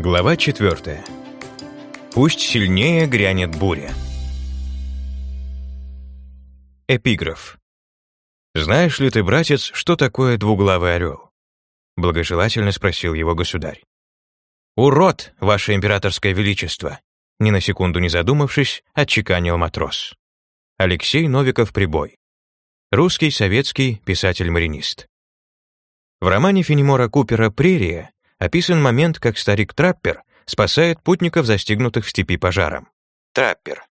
Глава 4. Пусть сильнее грянет буря. Эпиграф. «Знаешь ли ты, братец, что такое двуглавый орел?» Благожелательно спросил его государь. «Урод, ваше императорское величество!» Ни на секунду не задумавшись, отчеканил матрос. Алексей Новиков-Прибой. Русский советский писатель-маринист. В романе Фенемора Купера «Прерия» описан момент, как старик Траппер спасает путников, застигнутых в степи пожаром. Траппер.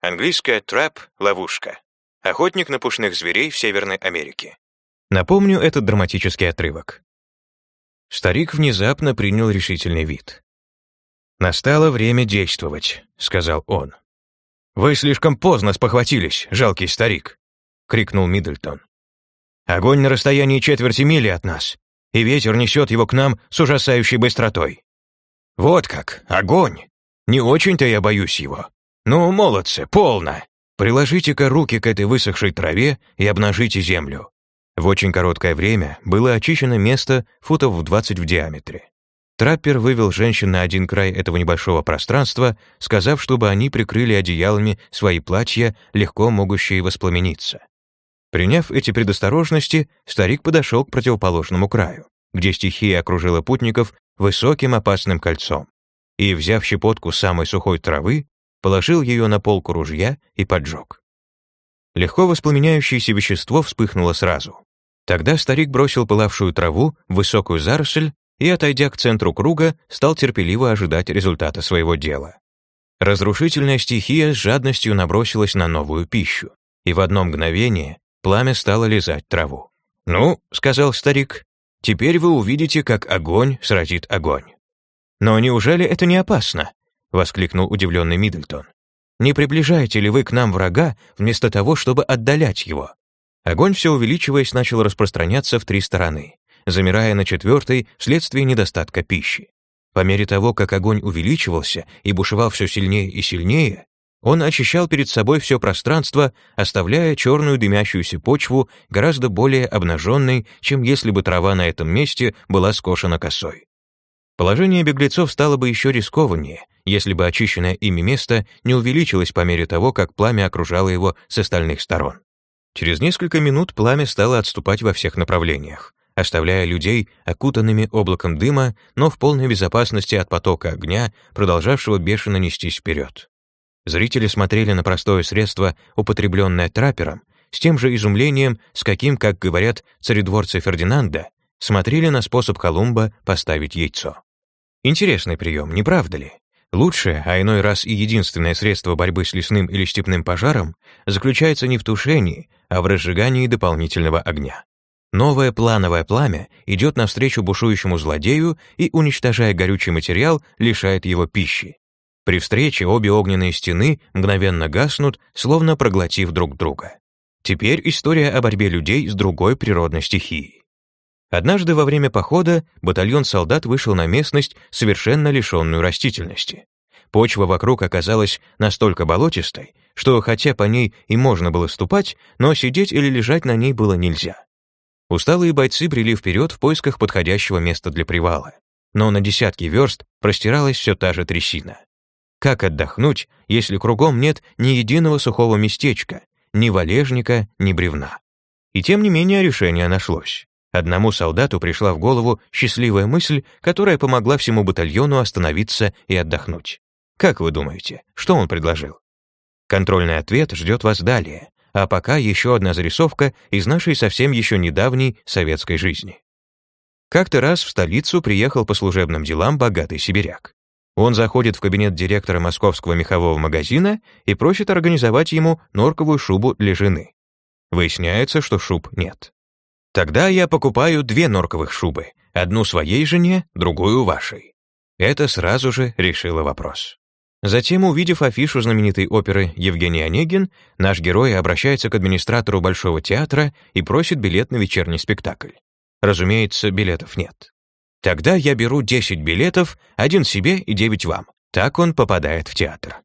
Английская трап — ловушка. Охотник на пушных зверей в Северной Америке. Напомню этот драматический отрывок. Старик внезапно принял решительный вид. «Настало время действовать», — сказал он. «Вы слишком поздно спохватились, жалкий старик», — крикнул Миддлтон. «Огонь на расстоянии четверти мили от нас и ветер несет его к нам с ужасающей быстротой. Вот как, огонь! Не очень-то я боюсь его. Ну, молодцы, полно! Приложите-ка руки к этой высохшей траве и обнажите землю. В очень короткое время было очищено место футов в 20 в диаметре. Траппер вывел женщин на один край этого небольшого пространства, сказав, чтобы они прикрыли одеялами свои платья, легко могущие воспламениться. Приняв эти предосторожности, старик подошел к противоположному краю, где стихия окружила путников высоким опасным кольцом, и, взяв щепотку самой сухой травы, положил ее на полку ружья и поджег. Легко воспламеняющееся вещество вспыхнуло сразу. Тогда старик бросил пылавшую траву в высокую заросль и, отойдя к центру круга, стал терпеливо ожидать результата своего дела. Разрушительная стихия с жадностью набросилась на новую пищу, и в одно мгновение Пламя стало лизать траву. «Ну», — сказал старик, — «теперь вы увидите, как огонь сразит огонь». «Но неужели это не опасно?» — воскликнул удивленный Миддлтон. «Не приближаете ли вы к нам врага вместо того, чтобы отдалять его?» Огонь, все увеличиваясь, начал распространяться в три стороны, замирая на четвертой вследствие недостатка пищи. По мере того, как огонь увеличивался и бушевал все сильнее и сильнее, он очищал перед собой все пространство, оставляя черную дымящуюся почву гораздо более обнаженной, чем если бы трава на этом месте была скошена косой. Положение беглецов стало бы еще рискованнее, если бы очищенное ими место не увеличилось по мере того, как пламя окружало его с остальных сторон. Через несколько минут пламя стало отступать во всех направлениях, оставляя людей окутанными облаком дыма, но в полной безопасности от потока огня, продолжавшего бешено нестись вперед. Зрители смотрели на простое средство, употребленное траппером, с тем же изумлением, с каким, как говорят царедворцы Фердинанда, смотрели на способ Колумба поставить яйцо. Интересный прием, не правда ли? Лучшее, а иной раз и единственное средство борьбы с лесным или степным пожаром заключается не в тушении, а в разжигании дополнительного огня. Новое плановое пламя идет навстречу бушующему злодею и, уничтожая горючий материал, лишает его пищи. При встрече обе огненные стены мгновенно гаснут, словно проглотив друг друга. Теперь история о борьбе людей с другой природной стихией. Однажды во время похода батальон солдат вышел на местность, совершенно лишенную растительности. Почва вокруг оказалась настолько болотистой, что хотя по ней и можно было ступать, но сидеть или лежать на ней было нельзя. Усталые бойцы брели вперед в поисках подходящего места для привала. Но на десятки верст простиралась все та же трясина. Как отдохнуть, если кругом нет ни единого сухого местечка, ни валежника, ни бревна? И тем не менее решение нашлось. Одному солдату пришла в голову счастливая мысль, которая помогла всему батальону остановиться и отдохнуть. Как вы думаете, что он предложил? Контрольный ответ ждет вас далее, а пока еще одна зарисовка из нашей совсем еще недавней советской жизни. Как-то раз в столицу приехал по служебным делам богатый сибиряк. Он заходит в кабинет директора московского мехового магазина и просит организовать ему норковую шубу для жены. Выясняется, что шуб нет. Тогда я покупаю две норковых шубы, одну своей жене, другую вашей. Это сразу же решило вопрос. Затем, увидев афишу знаменитой оперы «Евгений Онегин», наш герой обращается к администратору Большого театра и просит билет на вечерний спектакль. Разумеется, билетов нет. Тогда я беру 10 билетов, один себе и 9 вам. Так он попадает в театр.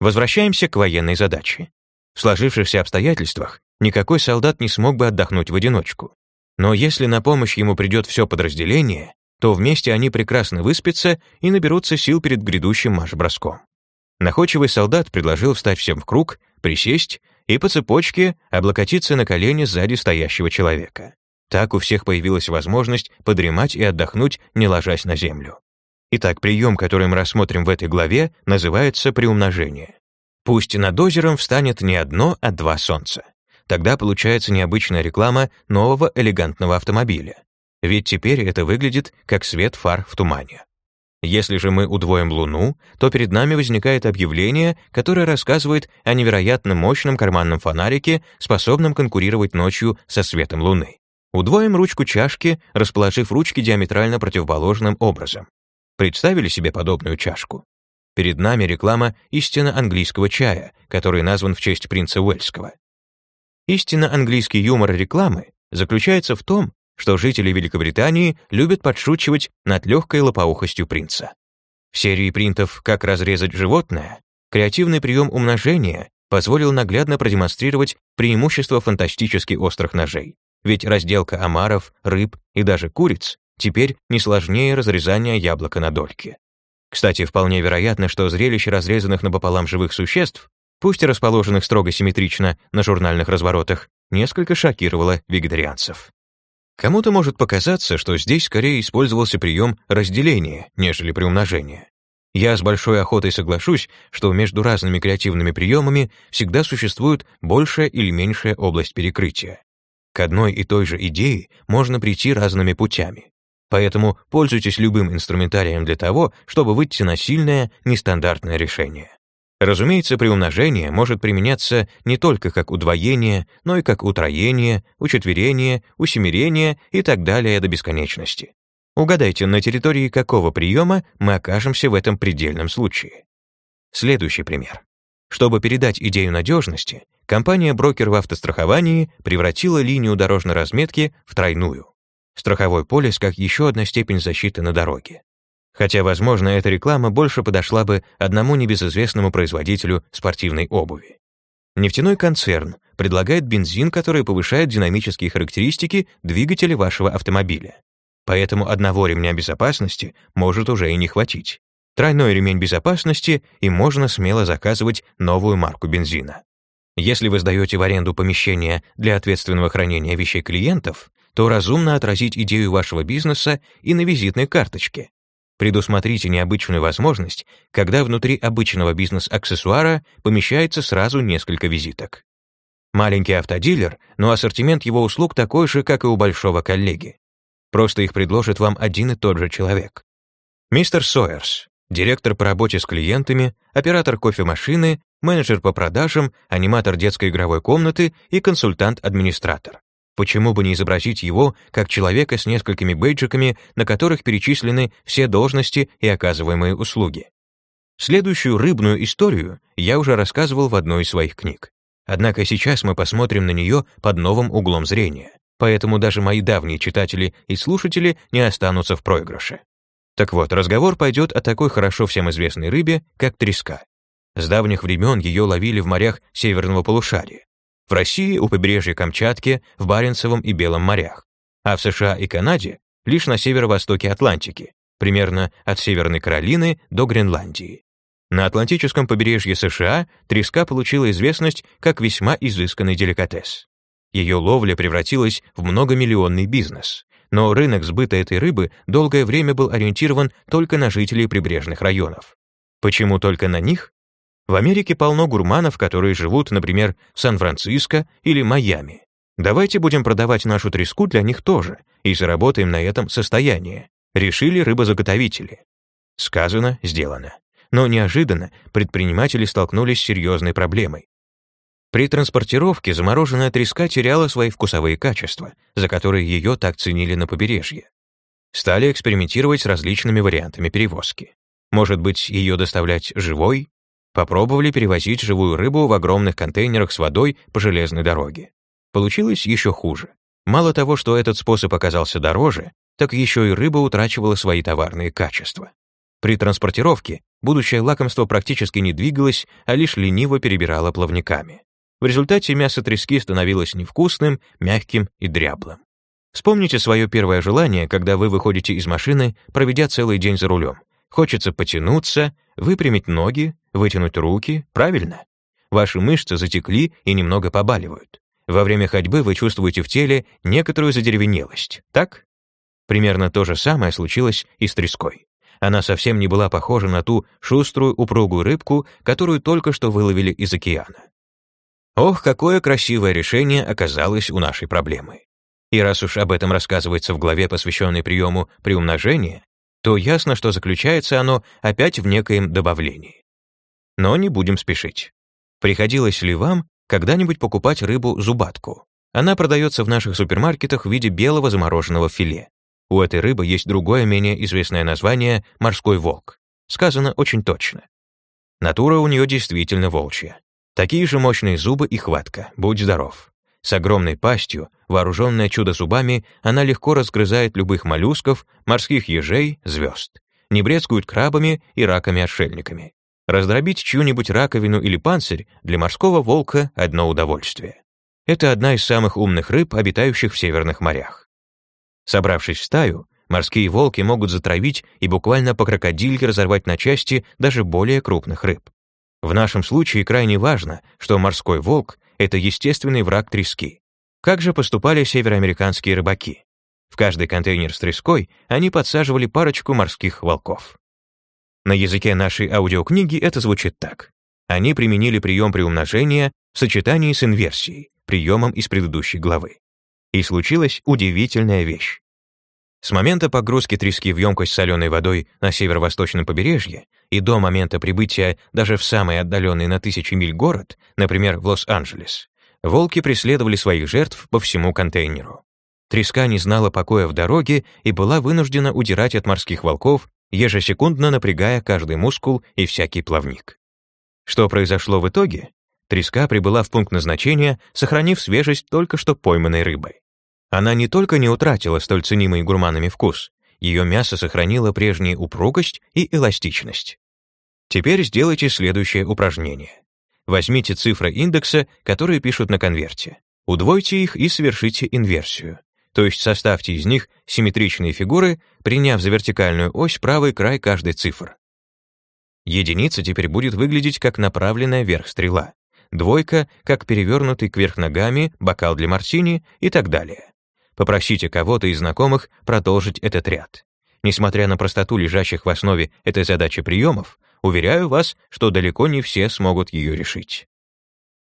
Возвращаемся к военной задаче. В сложившихся обстоятельствах никакой солдат не смог бы отдохнуть в одиночку. Но если на помощь ему придет все подразделение, то вместе они прекрасно выспятся и наберутся сил перед грядущим марш-броском. Находчивый солдат предложил встать всем в круг, присесть и по цепочке облокотиться на колени сзади стоящего человека. Так у всех появилась возможность подремать и отдохнуть, не ложась на землю. Итак, прием, который мы рассмотрим в этой главе, называется приумножение. Пусть над озером встанет не одно, а два солнца. Тогда получается необычная реклама нового элегантного автомобиля. Ведь теперь это выглядит как свет фар в тумане. Если же мы удвоим Луну, то перед нами возникает объявление, которое рассказывает о невероятно мощном карманном фонарике, способном конкурировать ночью со светом Луны. Удвоим ручку чашки, расположив ручки диаметрально противоположным образом. Представили себе подобную чашку? Перед нами реклама истинно английского чая, который назван в честь принца Уэльского. Истинно английский юмор рекламы заключается в том, что жители Великобритании любят подшучивать над легкой лопоухостью принца. В серии принтов «Как разрезать животное» креативный прием умножения позволил наглядно продемонстрировать преимущество фантастически острых ножей. Ведь разделка омаров, рыб и даже куриц теперь не сложнее разрезания яблока на дольки. Кстати, вполне вероятно, что зрелище разрезанных напополам живых существ, пусть и расположенных строго симметрично на журнальных разворотах, несколько шокировало вегетарианцев. Кому-то может показаться, что здесь скорее использовался прием разделения, нежели приумножения. Я с большой охотой соглашусь, что между разными креативными приемами всегда существует большая или меньшая область перекрытия. К одной и той же идее можно прийти разными путями. Поэтому пользуйтесь любым инструментарием для того, чтобы выйти на сильное, нестандартное решение. Разумеется, приумножение может применяться не только как удвоение, но и как утроение, учетверение, усемерение и так далее до бесконечности. Угадайте, на территории какого приема мы окажемся в этом предельном случае. Следующий пример. Чтобы передать идею надежности, компания-брокер в автостраховании превратила линию дорожной разметки в тройную. Страховой полис как еще одна степень защиты на дороге. Хотя, возможно, эта реклама больше подошла бы одному небезызвестному производителю спортивной обуви. Нефтяной концерн предлагает бензин, который повышает динамические характеристики двигателя вашего автомобиля. Поэтому одного ремня безопасности может уже и не хватить. Тройной ремень безопасности, и можно смело заказывать новую марку бензина. Если вы сдаете в аренду помещение для ответственного хранения вещей клиентов, то разумно отразить идею вашего бизнеса и на визитной карточке. Предусмотрите необычную возможность, когда внутри обычного бизнес-аксессуара помещается сразу несколько визиток. Маленький автодилер, но ассортимент его услуг такой же, как и у большого коллеги. Просто их предложит вам один и тот же человек. Мистер Сойерс, директор по работе с клиентами, оператор кофемашины, менеджер по продажам, аниматор детской игровой комнаты и консультант-администратор. Почему бы не изобразить его как человека с несколькими бейджиками, на которых перечислены все должности и оказываемые услуги? Следующую рыбную историю я уже рассказывал в одной из своих книг. Однако сейчас мы посмотрим на нее под новым углом зрения, поэтому даже мои давние читатели и слушатели не останутся в проигрыше. Так вот, разговор пойдет о такой хорошо всем известной рыбе, как треска. С давних времен ее ловили в морях северного полушария. В России у побережья Камчатки, в Баренцевом и Белом морях, а в США и Канаде лишь на северо-востоке Атлантики, примерно от Северной Каролины до Гренландии. На Атлантическом побережье США треска получила известность как весьма изысканный деликатес. Ее ловля превратилась в многомиллионный бизнес, но рынок сбыта этой рыбы долгое время был ориентирован только на жителей прибрежных районов. Почему только на них? В Америке полно гурманов, которые живут, например, в Сан-Франциско или Майами. Давайте будем продавать нашу треску для них тоже и заработаем на этом состояние. Решили рыбозаготовители. Сказано, сделано. Но неожиданно предприниматели столкнулись с серьезной проблемой. При транспортировке замороженная треска теряла свои вкусовые качества, за которые ее так ценили на побережье. Стали экспериментировать с различными вариантами перевозки. Может быть, ее доставлять живой Попробовали перевозить живую рыбу в огромных контейнерах с водой по железной дороге. Получилось еще хуже. Мало того, что этот способ оказался дороже, так еще и рыба утрачивала свои товарные качества. При транспортировке будущее лакомство практически не двигалось, а лишь лениво перебирало плавниками. В результате мясо трески становилось невкусным, мягким и дряблым. Вспомните свое первое желание, когда вы выходите из машины, проведя целый день за рулем. Хочется потянуться, выпрямить ноги, вытянуть руки, правильно? Ваши мышцы затекли и немного побаливают. Во время ходьбы вы чувствуете в теле некоторую задеревенелость, так? Примерно то же самое случилось и с треской. Она совсем не была похожа на ту шуструю упругую рыбку, которую только что выловили из океана. Ох, какое красивое решение оказалось у нашей проблемы. И раз уж об этом рассказывается в главе, посвященной приему приумножения, то ясно, что заключается оно опять в некоем добавлении. Но не будем спешить. Приходилось ли вам когда-нибудь покупать рыбу-зубатку? Она продается в наших супермаркетах в виде белого замороженного филе. У этой рыбы есть другое, менее известное название — морской волк. Сказано очень точно. Натура у нее действительно волчья. Такие же мощные зубы и хватка, будь здоров. С огромной пастью, вооруженная чудо-зубами, она легко разгрызает любых моллюсков, морских ежей, звезд. Не брезгует крабами и раками-отшельниками. Раздробить чью-нибудь раковину или панцирь для морского волка — одно удовольствие. Это одна из самых умных рыб, обитающих в северных морях. Собравшись в стаю, морские волки могут затравить и буквально по крокодильке разорвать на части даже более крупных рыб. В нашем случае крайне важно, что морской волк — это естественный враг трески. Как же поступали североамериканские рыбаки? В каждый контейнер с треской они подсаживали парочку морских волков. На языке нашей аудиокниги это звучит так. Они применили прием приумножения в сочетании с инверсией, приемом из предыдущей главы. И случилась удивительная вещь. С момента погрузки трески в емкость с соленой водой на северо-восточном побережье и до момента прибытия даже в самый отдаленный на тысячи миль город, например, в Лос-Анджелес, волки преследовали своих жертв по всему контейнеру. Треска не знала покоя в дороге и была вынуждена удирать от морских волков, ежесекундно напрягая каждый мускул и всякий плавник. Что произошло в итоге? Треска прибыла в пункт назначения, сохранив свежесть только что пойманной рыбой. Она не только не утратила столь ценимый гурманами вкус, ее мясо сохранило прежнюю упругость и эластичность. Теперь сделайте следующее упражнение. Возьмите цифры индекса, которые пишут на конверте. Удвойте их и совершите инверсию. То есть составьте из них симметричные фигуры, приняв за вертикальную ось правый край каждой цифры. Единица теперь будет выглядеть как направленная вверх стрела, двойка — как перевернутый кверх ногами бокал для мартини и так далее. Попросите кого-то из знакомых продолжить этот ряд. Несмотря на простоту лежащих в основе этой задачи приемов, уверяю вас, что далеко не все смогут ее решить.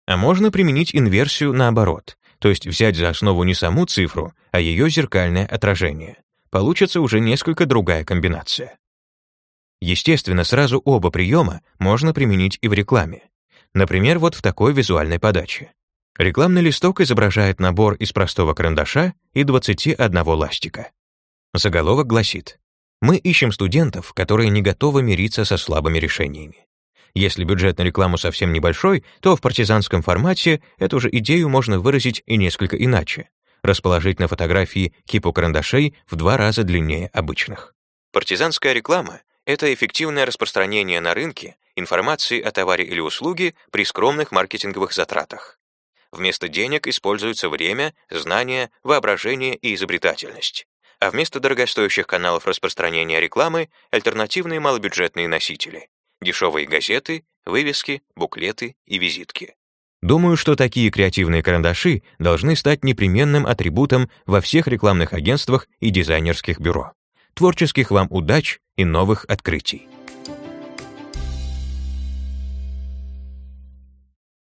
А можно применить инверсию наоборот, то есть взять за основу не саму цифру, а ее зеркальное отражение. Получится уже несколько другая комбинация. Естественно, сразу оба приема можно применить и в рекламе. Например, вот в такой визуальной подаче. Рекламный листок изображает набор из простого карандаша и 21 ластика. Заголовок гласит «Мы ищем студентов, которые не готовы мириться со слабыми решениями». Если бюджет на рекламу совсем небольшой, то в партизанском формате эту же идею можно выразить и несколько иначе. Расположить на фотографии кипу карандашей в два раза длиннее обычных. Партизанская реклама — это эффективное распространение на рынке информации о товаре или услуге при скромных маркетинговых затратах. Вместо денег используется время, знания, воображение и изобретательность. А вместо дорогостоящих каналов распространения рекламы — альтернативные малобюджетные носители. Дешевые газеты, вывески, буклеты и визитки. Думаю, что такие креативные карандаши должны стать непременным атрибутом во всех рекламных агентствах и дизайнерских бюро. Творческих вам удач и новых открытий!